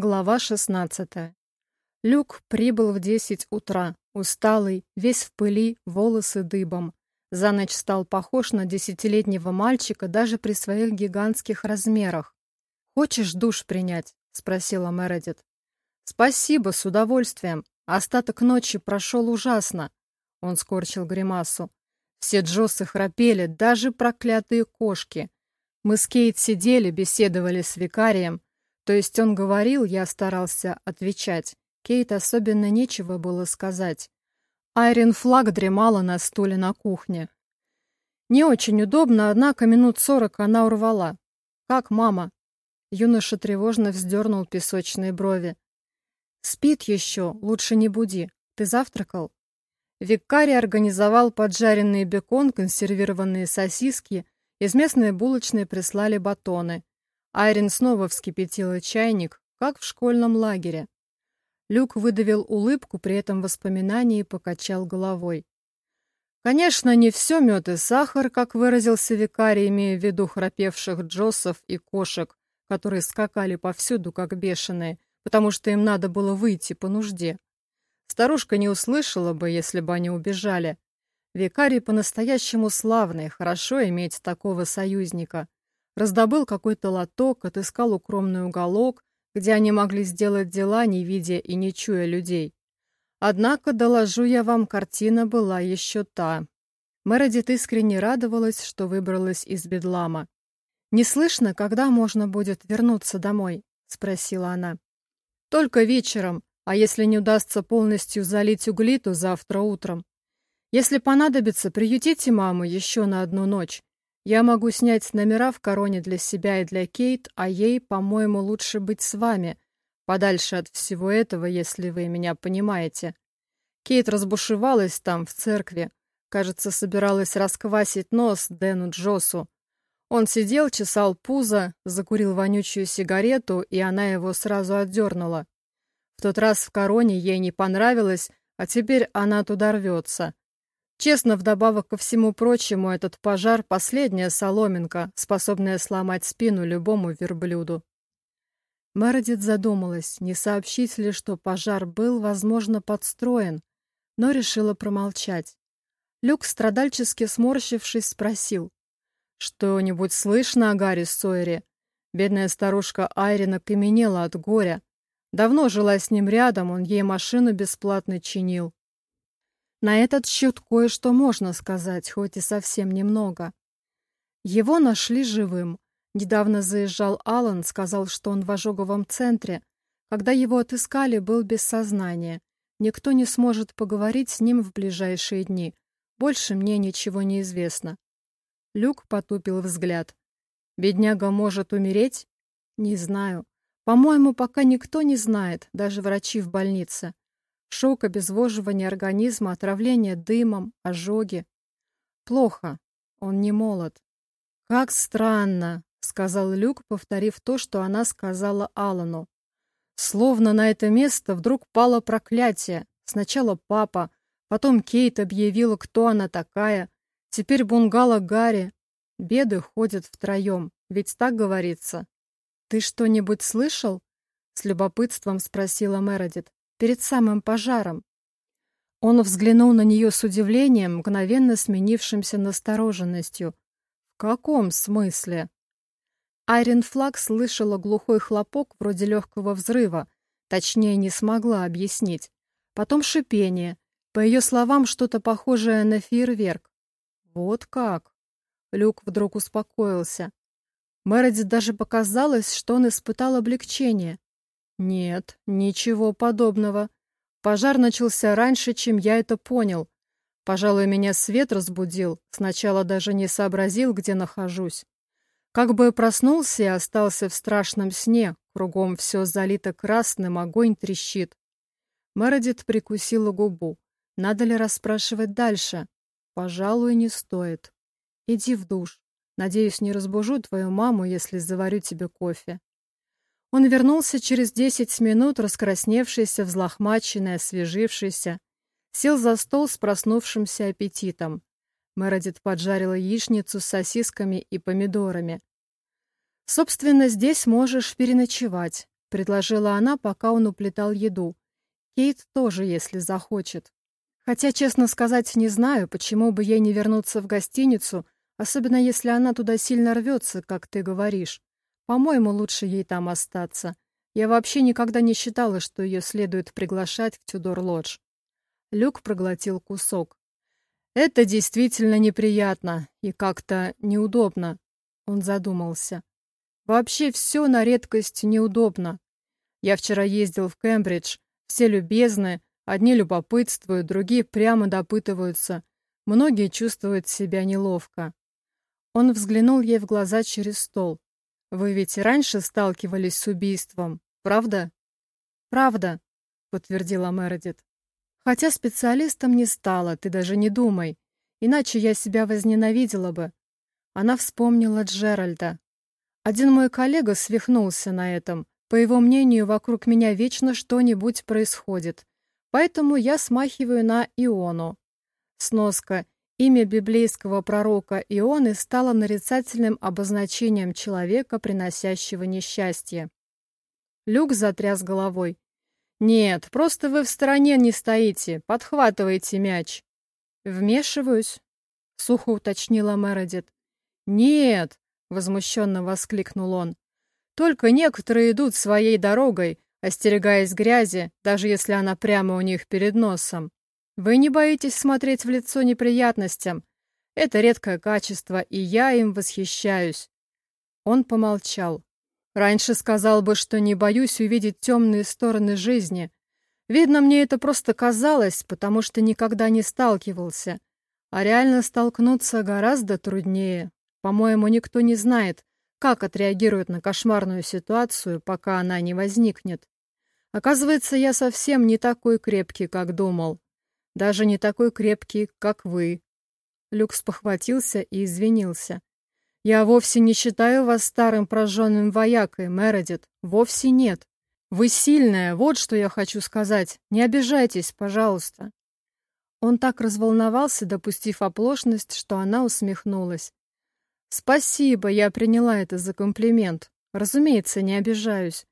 Глава 16. Люк прибыл в 10 утра, усталый, весь в пыли, волосы дыбом. За ночь стал похож на десятилетнего мальчика даже при своих гигантских размерах. «Хочешь душ принять?» — спросила Мередит. «Спасибо, с удовольствием. Остаток ночи прошел ужасно». Он скорчил гримасу. Все Джоссы храпели, даже проклятые кошки. Мы с Кейт сидели, беседовали с викарием, то есть он говорил, я старался отвечать. Кейт особенно нечего было сказать. Айрин Флаг дремала на стуле на кухне. Не очень удобно, однако минут сорок она урвала. «Как мама?» Юноша тревожно вздернул песочные брови. «Спит еще, лучше не буди. Ты завтракал?» Викарий организовал поджаренный бекон, консервированные сосиски, из местной булочной прислали батоны. Айрин снова вскипятила чайник, как в школьном лагере. Люк выдавил улыбку при этом воспоминании покачал головой. Конечно, не все мед и сахар, как выразился викарий, имея в виду храпевших джоссов и кошек, которые скакали повсюду, как бешеные, потому что им надо было выйти по нужде. Старушка не услышала бы, если бы они убежали. Викарий по-настоящему славный, хорошо иметь такого союзника раздобыл какой-то лоток, отыскал укромный уголок, где они могли сделать дела, не видя и не чуя людей. Однако, доложу я вам, картина была еще та. Мередит искренне радовалась, что выбралась из бедлама. «Не слышно, когда можно будет вернуться домой?» — спросила она. «Только вечером, а если не удастся полностью залить угли, то завтра утром. Если понадобится, приютите маму еще на одну ночь. Я могу снять номера в короне для себя и для Кейт, а ей, по-моему, лучше быть с вами, подальше от всего этого, если вы меня понимаете. Кейт разбушевалась там, в церкви. Кажется, собиралась расквасить нос Дэну Джосу. Он сидел, чесал пузо, закурил вонючую сигарету, и она его сразу отдернула. В тот раз в короне ей не понравилось, а теперь она туда рвется. Честно, вдобавок ко всему прочему, этот пожар — последняя соломинка, способная сломать спину любому верблюду. Мередит задумалась, не сообщить ли, что пожар был, возможно, подстроен, но решила промолчать. Люк, страдальчески сморщившись, спросил. «Что-нибудь слышно о Гарри Сойере?» Бедная старушка Айрина каменела от горя. Давно жила с ним рядом, он ей машину бесплатно чинил. На этот счет кое-что можно сказать, хоть и совсем немного. Его нашли живым. Недавно заезжал Алан, сказал, что он в ожоговом центре. Когда его отыскали, был без сознания. Никто не сможет поговорить с ним в ближайшие дни. Больше мне ничего не известно. Люк потупил взгляд. Бедняга может умереть? Не знаю. По-моему, пока никто не знает, даже врачи в больнице. Шок, обезвоживание организма, отравление дымом, ожоги. Плохо. Он не молод. «Как странно», — сказал Люк, повторив то, что она сказала Алану. Словно на это место вдруг пало проклятие. Сначала папа, потом Кейт объявила, кто она такая. Теперь бунгало Гарри. Беды ходят втроем, ведь так говорится. «Ты что-нибудь слышал?» — с любопытством спросила Мередит перед самым пожаром. Он взглянул на нее с удивлением, мгновенно сменившимся настороженностью. «В каком смысле?» Айрин Флаг слышала глухой хлопок вроде легкого взрыва, точнее не смогла объяснить. Потом шипение, по ее словам, что-то похожее на фейерверк. «Вот как!» Люк вдруг успокоился. Мередит даже показалось, что он испытал облегчение. Нет, ничего подобного. Пожар начался раньше, чем я это понял. Пожалуй, меня свет разбудил. Сначала даже не сообразил, где нахожусь. Как бы проснулся и остался в страшном сне. Кругом все залито красным, огонь трещит. Мередит прикусила губу. Надо ли расспрашивать дальше? Пожалуй, не стоит. Иди в душ. Надеюсь, не разбужу твою маму, если заварю тебе кофе. Он вернулся через десять минут, раскрасневшийся, взлохмаченный, освежившийся. Сел за стол с проснувшимся аппетитом. Мередит поджарила яичницу с сосисками и помидорами. «Собственно, здесь можешь переночевать. — предложила она, пока он уплетал еду. «Кейт тоже, если захочет. Хотя, честно сказать, не знаю, почему бы ей не вернуться в гостиницу, особенно если она туда сильно рвется, как ты говоришь. По-моему, лучше ей там остаться. Я вообще никогда не считала, что ее следует приглашать в Тюдор-Лодж». Люк проглотил кусок. «Это действительно неприятно и как-то неудобно», — он задумался. Вообще все на редкость неудобно. Я вчера ездил в Кембридж, все любезны, одни любопытствуют, другие прямо допытываются. Многие чувствуют себя неловко. Он взглянул ей в глаза через стол. «Вы ведь раньше сталкивались с убийством, правда?» «Правда», — подтвердила Мередит. «Хотя специалистом не стала, ты даже не думай. Иначе я себя возненавидела бы». Она вспомнила Джеральда. Один мой коллега свихнулся на этом. По его мнению, вокруг меня вечно что-нибудь происходит. Поэтому я смахиваю на Иону. Сноска. Имя библейского пророка Ионы стало нарицательным обозначением человека, приносящего несчастье. Люк затряс головой. «Нет, просто вы в стороне не стоите, подхватываете мяч». «Вмешиваюсь?» — сухо уточнила Мередит. «Нет, — возмущенно воскликнул он. «Только некоторые идут своей дорогой, остерегаясь грязи, даже если она прямо у них перед носом. Вы не боитесь смотреть в лицо неприятностям. Это редкое качество, и я им восхищаюсь». Он помолчал. «Раньше сказал бы, что не боюсь увидеть темные стороны жизни. Видно, мне это просто казалось, потому что никогда не сталкивался. А реально столкнуться гораздо труднее». По-моему, никто не знает, как отреагирует на кошмарную ситуацию, пока она не возникнет. Оказывается, я совсем не такой крепкий, как думал. Даже не такой крепкий, как вы. Люкс похватился и извинился. Я вовсе не считаю вас старым прожженным воякой, Мередит. Вовсе нет. Вы сильная, вот что я хочу сказать. Не обижайтесь, пожалуйста. Он так разволновался, допустив оплошность, что она усмехнулась. Спасибо, я приняла это за комплимент. Разумеется, не обижаюсь.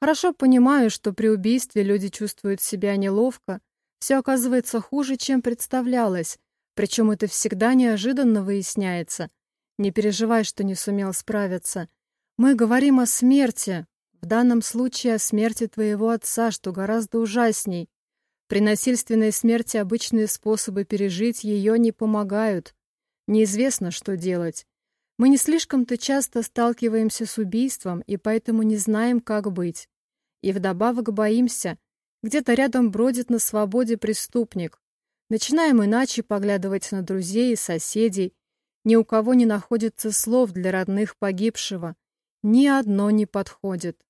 Хорошо понимаю, что при убийстве люди чувствуют себя неловко. Все оказывается хуже, чем представлялось. Причем это всегда неожиданно выясняется. Не переживай, что не сумел справиться. Мы говорим о смерти. В данном случае о смерти твоего отца, что гораздо ужасней. При насильственной смерти обычные способы пережить ее не помогают. Неизвестно, что делать. Мы не слишком-то часто сталкиваемся с убийством и поэтому не знаем, как быть. И вдобавок боимся. Где-то рядом бродит на свободе преступник. Начинаем иначе поглядывать на друзей и соседей. Ни у кого не находится слов для родных погибшего. Ни одно не подходит.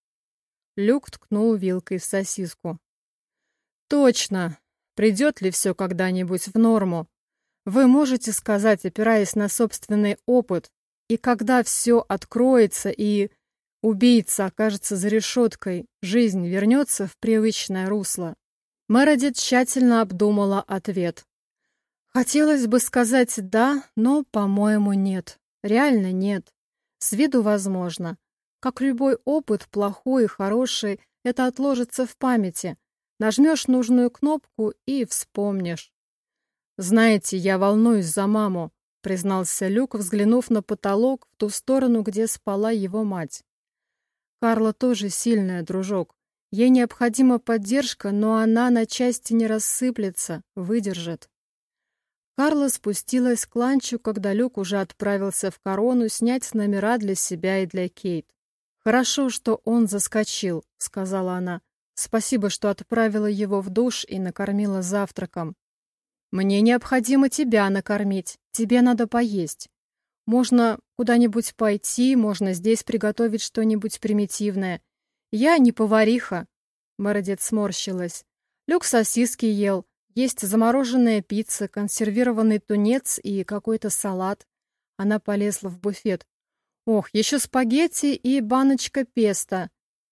Люк ткнул вилкой в сосиску. «Точно! Придет ли все когда-нибудь в норму? Вы можете сказать, опираясь на собственный опыт, и когда все откроется и убийца окажется за решеткой, жизнь вернется в привычное русло. Мередит тщательно обдумала ответ. Хотелось бы сказать «да», но, по-моему, нет. Реально нет. С виду возможно. Как любой опыт, плохой и хороший, это отложится в памяти. Нажмешь нужную кнопку и вспомнишь. Знаете, я волнуюсь за маму признался Люк, взглянув на потолок в ту сторону, где спала его мать. Карла тоже сильная, дружок. Ей необходима поддержка, но она на части не рассыплется, выдержит. Карла спустилась к ланчу, когда Люк уже отправился в корону снять номера для себя и для Кейт. «Хорошо, что он заскочил», — сказала она. «Спасибо, что отправила его в душ и накормила завтраком. «Мне необходимо тебя накормить, тебе надо поесть. Можно куда-нибудь пойти, можно здесь приготовить что-нибудь примитивное. Я не повариха». Мередит сморщилась. Люк сосиски ел, есть замороженная пицца, консервированный тунец и какой-то салат. Она полезла в буфет. Ох, еще спагетти и баночка песто.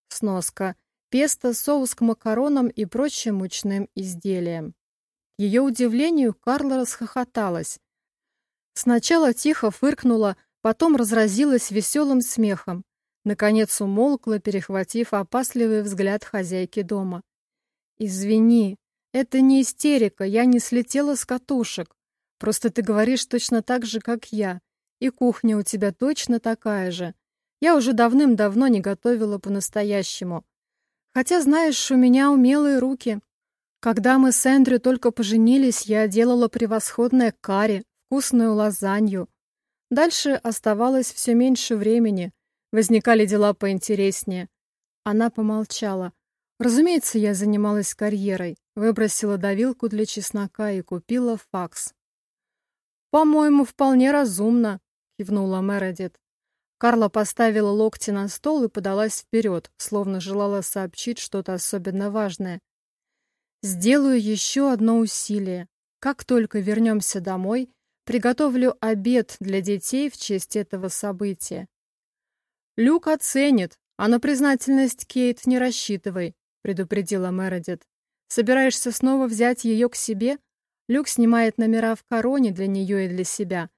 Сноска. Песто, соус к макаронам и прочим мучным изделиям ее удивлению Карла расхохоталась. Сначала тихо фыркнула, потом разразилась веселым смехом. Наконец умолкла, перехватив опасливый взгляд хозяйки дома. «Извини, это не истерика, я не слетела с катушек. Просто ты говоришь точно так же, как я. И кухня у тебя точно такая же. Я уже давным-давно не готовила по-настоящему. Хотя, знаешь, у меня умелые руки. Когда мы с Эндрю только поженились, я делала превосходное карри, вкусную лазанью. Дальше оставалось все меньше времени. Возникали дела поинтереснее. Она помолчала. Разумеется, я занималась карьерой, выбросила давилку для чеснока и купила факс. «По-моему, вполне разумно», — кивнула Мередит. Карла поставила локти на стол и подалась вперед, словно желала сообщить что-то особенно важное. «Сделаю еще одно усилие. Как только вернемся домой, приготовлю обед для детей в честь этого события». «Люк оценит, а на признательность Кейт не рассчитывай», — предупредила Мередит. «Собираешься снова взять ее к себе? Люк снимает номера в короне для нее и для себя».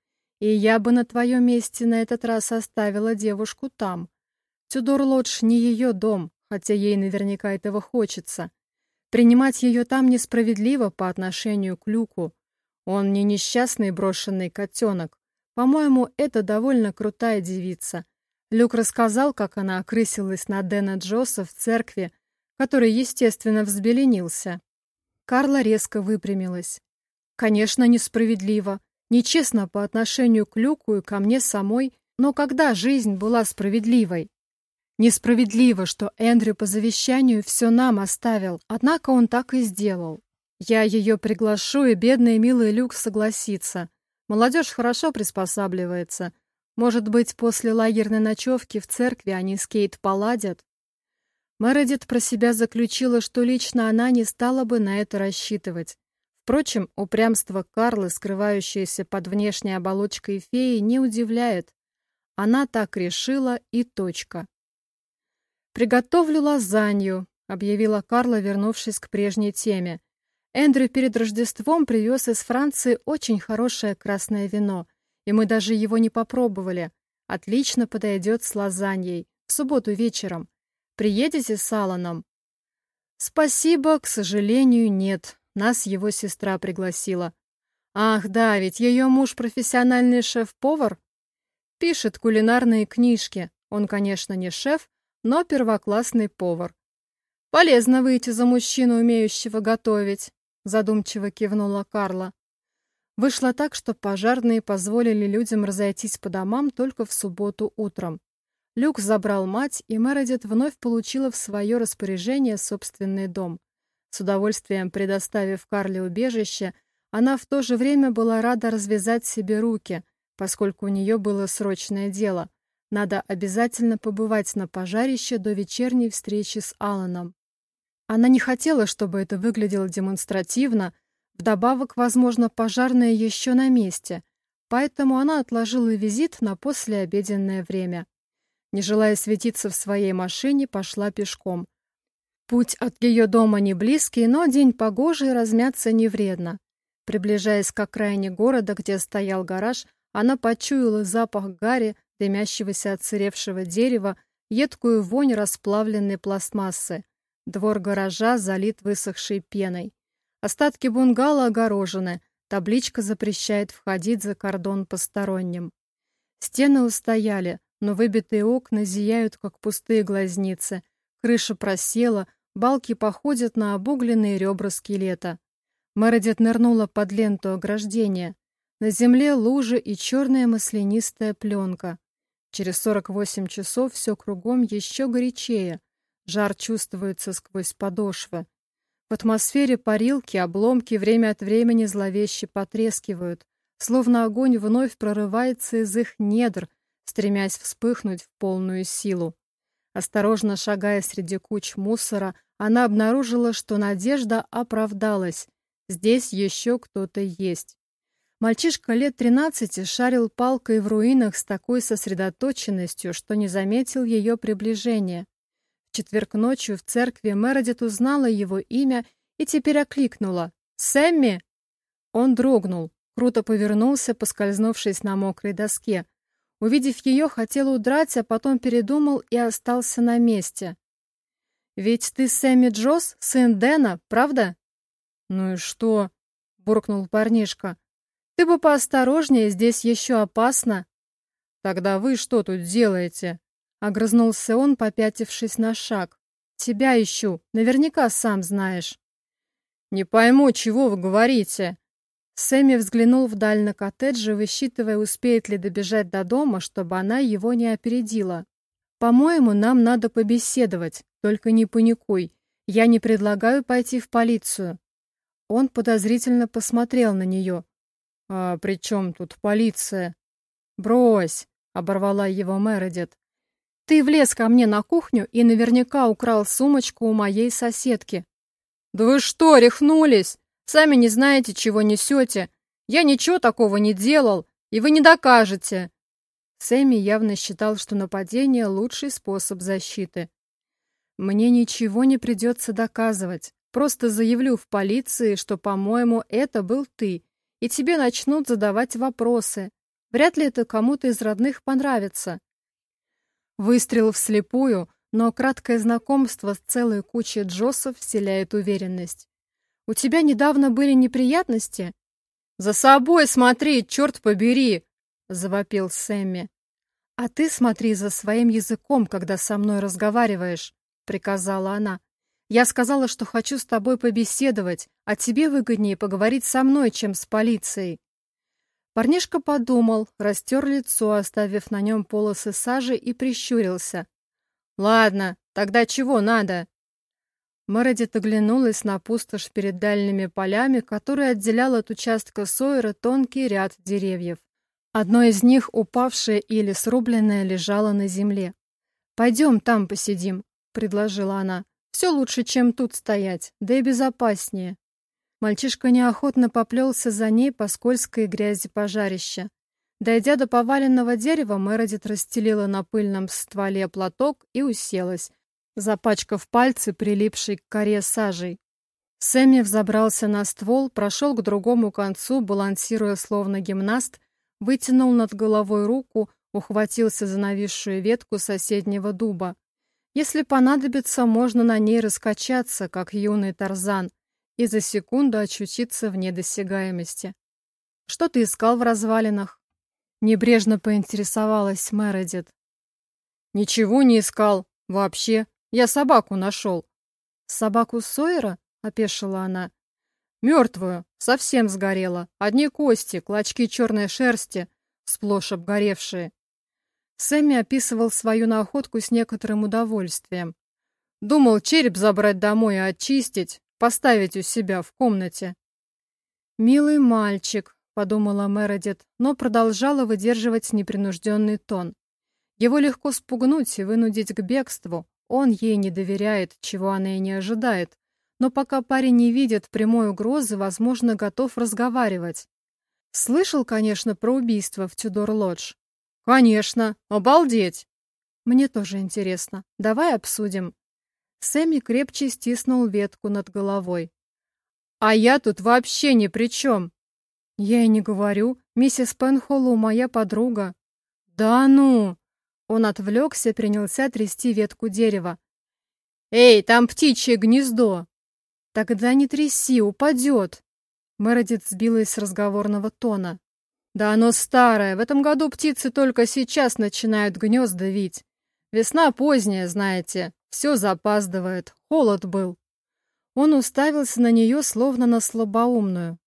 И я бы на твоем месте на этот раз оставила девушку там. Тюдор-Лодж не ее дом, хотя ей наверняка этого хочется. Принимать ее там несправедливо по отношению к Люку. Он не несчастный брошенный котенок. По-моему, это довольно крутая девица. Люк рассказал, как она окрысилась на Дэна Джосса в церкви, который, естественно, взбеленился. Карла резко выпрямилась. «Конечно, несправедливо. Нечестно по отношению к Люку и ко мне самой, но когда жизнь была справедливой? Несправедливо, что Эндрю по завещанию все нам оставил, однако он так и сделал. Я ее приглашу, и бедный и милый Люк согласится. Молодежь хорошо приспосабливается. Может быть, после лагерной ночевки в церкви они с Кейт поладят? Мередит про себя заключила, что лично она не стала бы на это рассчитывать. Впрочем, упрямство Карлы, скрывающееся под внешней оболочкой феи, не удивляет. Она так решила и точка. «Приготовлю лазанью», — объявила Карла, вернувшись к прежней теме. «Эндрю перед Рождеством привез из Франции очень хорошее красное вино, и мы даже его не попробовали. Отлично подойдет с лазаньей. В субботу вечером. Приедете с Алланом?» «Спасибо, к сожалению, нет», нас его сестра пригласила. Ах, да, ведь ее муж профессиональный шеф-повар. Пишет кулинарные книжки. Он, конечно, не шеф, но первоклассный повар. Полезно выйти за мужчину, умеющего готовить, задумчиво кивнула Карла. Вышло так, что пожарные позволили людям разойтись по домам только в субботу утром. Люк забрал мать, и Мередит вновь получила в свое распоряжение собственный дом. С удовольствием предоставив Карле убежище, она в то же время была рада развязать себе руки, поскольку у нее было срочное дело. Надо обязательно побывать на пожарище до вечерней встречи с Аланом. Она не хотела, чтобы это выглядело демонстративно, вдобавок, возможно, пожарные еще на месте, поэтому она отложила визит на послеобеденное время. Не желая светиться в своей машине, пошла пешком – Путь от ее дома не близкий, но день погожий, размяться не вредно. Приближаясь к окраине города, где стоял гараж, она почуяла запах гари, дымящегося отсыревшего дерева, едкую вонь расплавленной пластмассы. Двор гаража залит высохшей пеной. Остатки бунгало огорожены, табличка запрещает входить за кордон посторонним. Стены устояли, но выбитые окна зияют, как пустые глазницы. Крыша просела, Балки походят на обугленные ребра скелета. Мередит нырнула под ленту ограждения. На земле лужи и черная маслянистая пленка. Через 48 часов все кругом еще горячее. Жар чувствуется сквозь подошвы. В атмосфере парилки обломки время от времени зловеще потрескивают, словно огонь вновь прорывается из их недр, стремясь вспыхнуть в полную силу. Осторожно шагая среди куч мусора, она обнаружила, что надежда оправдалась. Здесь еще кто-то есть. Мальчишка лет тринадцати шарил палкой в руинах с такой сосредоточенностью, что не заметил ее приближения. Четверг ночью в церкви Мередит узнала его имя и теперь окликнула. «Сэмми!» Он дрогнул, круто повернулся, поскользнувшись на мокрой доске. Увидев ее, хотел удрать, а потом передумал и остался на месте. «Ведь ты Сэмми Джосс, сын Дэна, правда?» «Ну и что?» — буркнул парнишка. «Ты бы поосторожнее, здесь еще опасно». «Тогда вы что тут делаете?» — огрызнулся он, попятившись на шаг. «Тебя ищу, наверняка сам знаешь». «Не пойму, чего вы говорите?» Сэмми взглянул вдаль на коттеджи, высчитывая, успеет ли добежать до дома, чтобы она его не опередила. «По-моему, нам надо побеседовать, только не паникуй. Я не предлагаю пойти в полицию». Он подозрительно посмотрел на нее. «А при чем тут полиция?» «Брось!» — оборвала его Мередит. «Ты влез ко мне на кухню и наверняка украл сумочку у моей соседки». «Да вы что, рехнулись? Сами не знаете, чего несете. Я ничего такого не делал, и вы не докажете». Сэмми явно считал, что нападение — лучший способ защиты. «Мне ничего не придется доказывать. Просто заявлю в полиции, что, по-моему, это был ты, и тебе начнут задавать вопросы. Вряд ли это кому-то из родных понравится». Выстрел вслепую, но краткое знакомство с целой кучей Джоссов вселяет уверенность. У тебя недавно были неприятности?» «За собой смотри, черт побери!» — завопил Сэмми. «А ты смотри за своим языком, когда со мной разговариваешь», — приказала она. «Я сказала, что хочу с тобой побеседовать, а тебе выгоднее поговорить со мной, чем с полицией». Парнишка подумал, растер лицо, оставив на нем полосы сажи, и прищурился. «Ладно, тогда чего надо?» Мередит оглянулась на пустошь перед дальними полями, которая отделяла от участка Сойера тонкий ряд деревьев. Одно из них, упавшее или срубленное, лежало на земле. «Пойдем там посидим», — предложила она. «Все лучше, чем тут стоять, да и безопаснее». Мальчишка неохотно поплелся за ней по скользкой грязи пожарища. Дойдя до поваленного дерева, Мередит расстелила на пыльном стволе платок и уселась, запачкав пальцы, прилипшей к коре сажей. Сэмми взобрался на ствол, прошел к другому концу, балансируя словно гимнаст, вытянул над головой руку, ухватился за нависшую ветку соседнего дуба. Если понадобится, можно на ней раскачаться, как юный тарзан, и за секунду очутиться в недосягаемости. «Что ты искал в развалинах?» Небрежно поинтересовалась Мередит. «Ничего не искал. Вообще. Я собаку нашел». «Собаку Сойера?» — опешила она. «Мертвую. Совсем сгорела. Одни кости, клочки черной шерсти, сплошь обгоревшие». Сэмми описывал свою находку с некоторым удовольствием. Думал череп забрать домой и очистить, поставить у себя в комнате. «Милый мальчик», — подумала Мередит, но продолжала выдерживать непринужденный тон. Его легко спугнуть и вынудить к бегству, он ей не доверяет, чего она и не ожидает. Но пока парень не видит прямой угрозы, возможно, готов разговаривать. Слышал, конечно, про убийство в Тюдор-Лодж? Конечно, обалдеть! Мне тоже интересно. Давай обсудим. Сэмми крепче стиснул ветку над головой. А я тут вообще ни при чем. Я и не говорю. Миссис Пенхоллоу моя подруга. Да ну! Он отвлекся, принялся трясти ветку дерева. «Эй, там птичье гнездо!» «Тогда не тряси, упадет!» Мередит сбилась с разговорного тона. «Да оно старое, в этом году птицы только сейчас начинают гнезда вить. Весна поздняя, знаете, все запаздывает, холод был». Он уставился на нее, словно на слабоумную.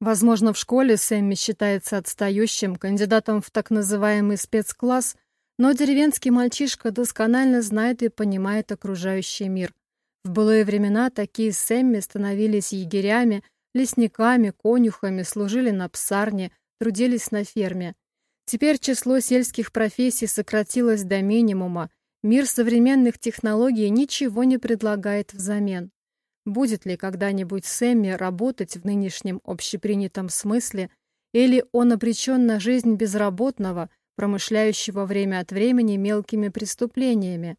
Возможно, в школе Сэмми считается отстающим, кандидатом в так называемый спецкласс, но деревенский мальчишка досконально знает и понимает окружающий мир. В былые времена такие Сэмми становились егерями, лесниками, конюхами, служили на псарне, трудились на ферме. Теперь число сельских профессий сократилось до минимума. Мир современных технологий ничего не предлагает взамен. Будет ли когда-нибудь Сэмми работать в нынешнем общепринятом смысле, или он обречен на жизнь безработного – промышляющего время от времени мелкими преступлениями.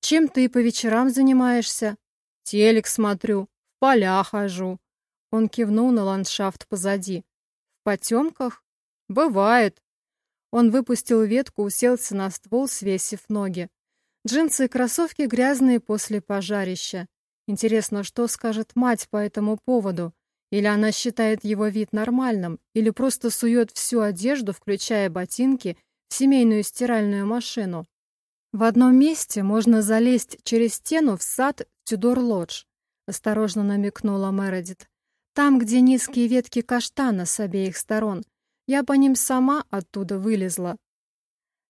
Чем ты по вечерам занимаешься? Телек смотрю, в поля хожу. Он кивнул на ландшафт позади. В потемках? Бывает. Он выпустил ветку, уселся на ствол, свесив ноги. Джинсы и кроссовки грязные после пожарища. Интересно, что скажет мать по этому поводу? Или она считает его вид нормальным, или просто сует всю одежду, включая ботинки, в семейную стиральную машину. В одном месте можно залезть через стену в сад Тюдор-Лодж, осторожно намекнула Мередит. Там, где низкие ветки каштана с обеих сторон. Я по ним сама оттуда вылезла.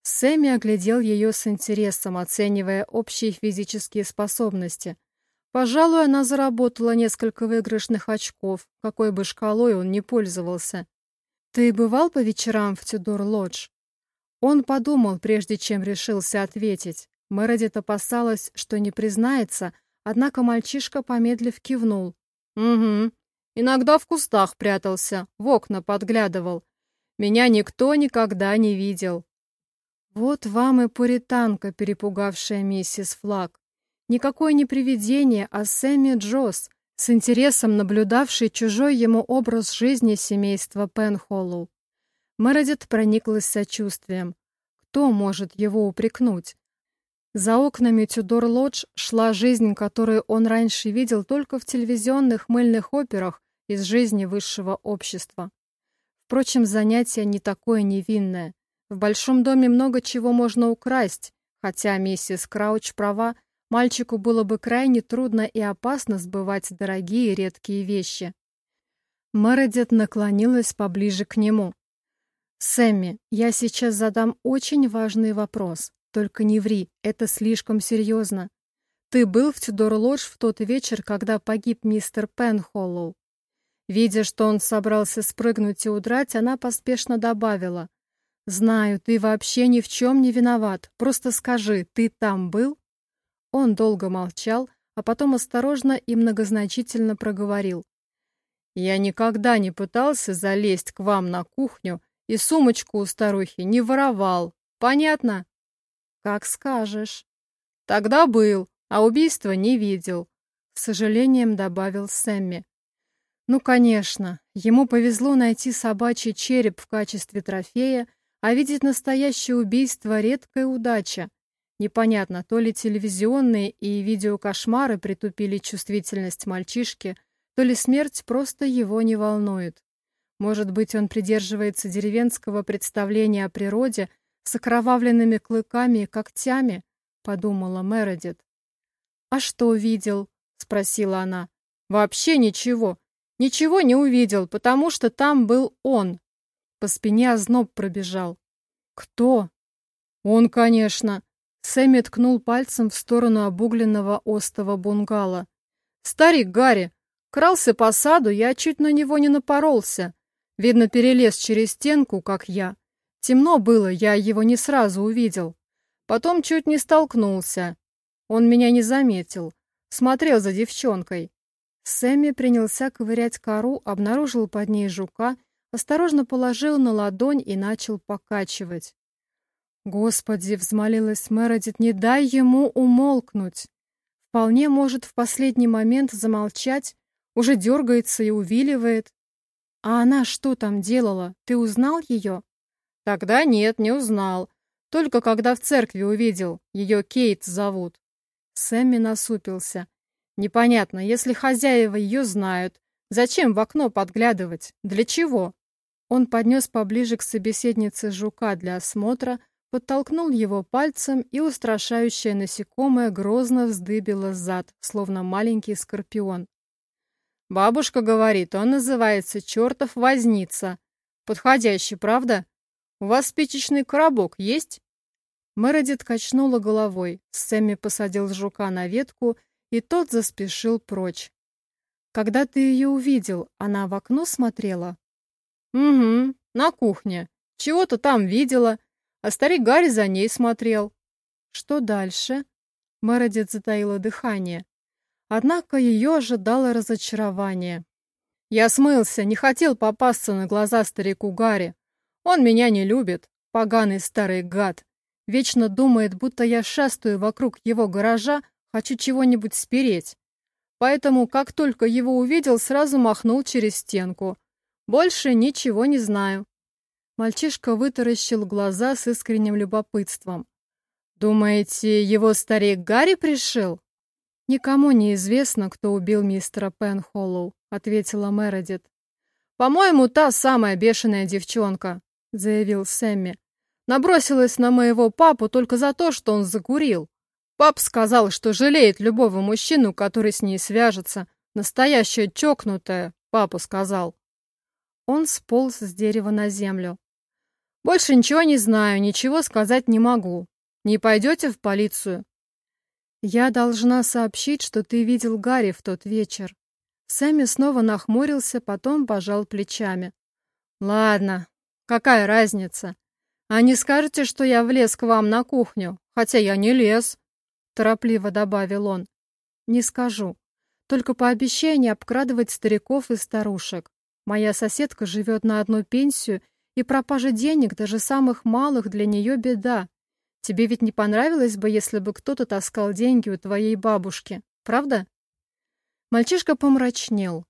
Сэмми оглядел ее с интересом, оценивая общие физические способности. Пожалуй, она заработала несколько выигрышных очков, какой бы шкалой он ни пользовался. «Ты бывал по вечерам в Тюдор-Лодж?» Он подумал, прежде чем решился ответить. Мередит опасалась, что не признается, однако мальчишка, помедлив, кивнул. «Угу. Иногда в кустах прятался, в окна подглядывал. Меня никто никогда не видел». Вот вам и пуританка, перепугавшая миссис Флаг. Никакое не привидение, а Сэмми Джосс, с интересом наблюдавший чужой ему образ жизни семейства Пенхоллоу. Мередит прониклась сочувствием. Кто может его упрекнуть? За окнами Тюдор-Лодж шла жизнь, которую он раньше видел только в телевизионных мыльных операх из жизни высшего общества. Впрочем, занятие не такое невинное. В большом доме много чего можно украсть, хотя миссис Крауч права, мальчику было бы крайне трудно и опасно сбывать дорогие редкие вещи. Мередит наклонилась поближе к нему. «Сэмми, я сейчас задам очень важный вопрос. Только не ври, это слишком серьезно. Ты был в Тюдор-Лодж в тот вечер, когда погиб мистер Пенхоллоу?» Видя, что он собрался спрыгнуть и удрать, она поспешно добавила. «Знаю, ты вообще ни в чем не виноват. Просто скажи, ты там был?» Он долго молчал, а потом осторожно и многозначительно проговорил. «Я никогда не пытался залезть к вам на кухню и сумочку у старухи не воровал. Понятно? Как скажешь. Тогда был, а убийства не видел. С сожалением добавил Сэмми. Ну, конечно, ему повезло найти собачий череп в качестве трофея, а видеть настоящее убийство — редкая удача. Непонятно, то ли телевизионные и видеокошмары притупили чувствительность мальчишки, то ли смерть просто его не волнует. Может быть, он придерживается деревенского представления о природе с окровавленными клыками и когтями, подумала Мередит. А что увидел? спросила она. Вообще ничего. Ничего не увидел, потому что там был он. По спине озноб пробежал. Кто? Он, конечно. Сэмми ткнул пальцем в сторону обугленного остова бунгало. Старик Гарри. Крался по саду, я чуть на него не напоролся. Видно, перелез через стенку, как я. Темно было, я его не сразу увидел. Потом чуть не столкнулся. Он меня не заметил. Смотрел за девчонкой. Сэмми принялся ковырять кору, обнаружил под ней жука, осторожно положил на ладонь и начал покачивать. «Господи!» — взмолилась Мередит, — «не дай ему умолкнуть!» Вполне может в последний момент замолчать, уже дергается и увиливает. «А она что там делала? Ты узнал ее?» «Тогда нет, не узнал. Только когда в церкви увидел. Ее Кейт зовут». Сэмми насупился. «Непонятно, если хозяева ее знают, зачем в окно подглядывать? Для чего?» Он поднес поближе к собеседнице жука для осмотра, подтолкнул его пальцем, и устрашающее насекомое грозно вздыбило зад, словно маленький скорпион. Бабушка говорит, он называется чертов возница. Подходящий, правда? У вас спичечный коробок есть? Мередит качнула головой. Сэмми посадил жука на ветку, и тот заспешил прочь. Когда ты ее увидел, она в окно смотрела? Угу, на кухне. Чего-то там видела, а старик Гарри за ней смотрел. Что дальше? Мередит затаила дыхание. Однако ее ожидало разочарование. Я смылся, не хотел попасться на глаза старику Гарри. Он меня не любит, поганый старый гад. Вечно думает, будто я шастаю вокруг его гаража, хочу чего-нибудь спереть. Поэтому, как только его увидел, сразу махнул через стенку. Больше ничего не знаю. Мальчишка вытаращил глаза с искренним любопытством. «Думаете, его старик Гарри пришил?» «Никому не известно, кто убил мистера Пенхоллоу», — ответила Мередит. «По-моему, та самая бешеная девчонка», — заявил Сэмми. «Набросилась на моего папу только за то, что он закурил. Пап сказал, что жалеет любого мужчину, который с ней свяжется. Настоящая чокнутая, папа сказал». Он сполз с дерева на землю. «Больше ничего не знаю, ничего сказать не могу. Не пойдете в полицию?» «Я должна сообщить, что ты видел Гарри в тот вечер». Сэмми снова нахмурился, потом пожал плечами. «Ладно, какая разница? А не скажете, что я влез к вам на кухню, хотя я не лез?» Торопливо добавил он. «Не скажу. Только пообещай не обкрадывать стариков и старушек. Моя соседка живет на одну пенсию, и пропажа денег, даже самых малых, для нее беда. Тебе ведь не понравилось бы, если бы кто-то таскал деньги у твоей бабушки, правда?» Мальчишка помрачнел.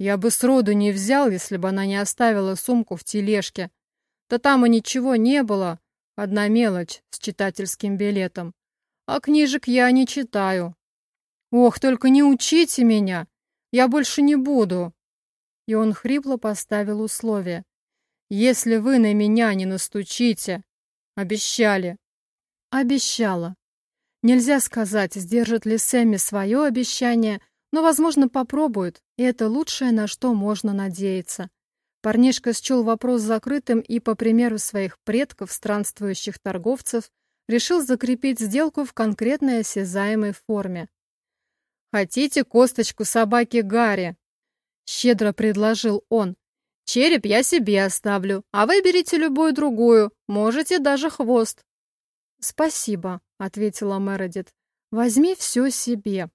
Я бы сроду не взял, если бы она не оставила сумку в тележке. Да там и ничего не было. Одна мелочь с читательским билетом. А книжек я не читаю. Ох, только не учите меня. Я больше не буду. И он хрипло поставил условие. Если вы на меня не настучите. Обещали. Обещала. Нельзя сказать, сдержит ли Сэмми свое обещание, но, возможно, попробует, и это лучшее, на что можно надеяться. Парнишка счел вопрос закрытым и, по примеру своих предков, странствующих торговцев, решил закрепить сделку в конкретной осязаемой форме. «Хотите косточку собаки Гарри?» — щедро предложил он. «Череп я себе оставлю, а вы берите любую другую, можете даже хвост». «Спасибо», — ответила Мередит. «Возьми все себе.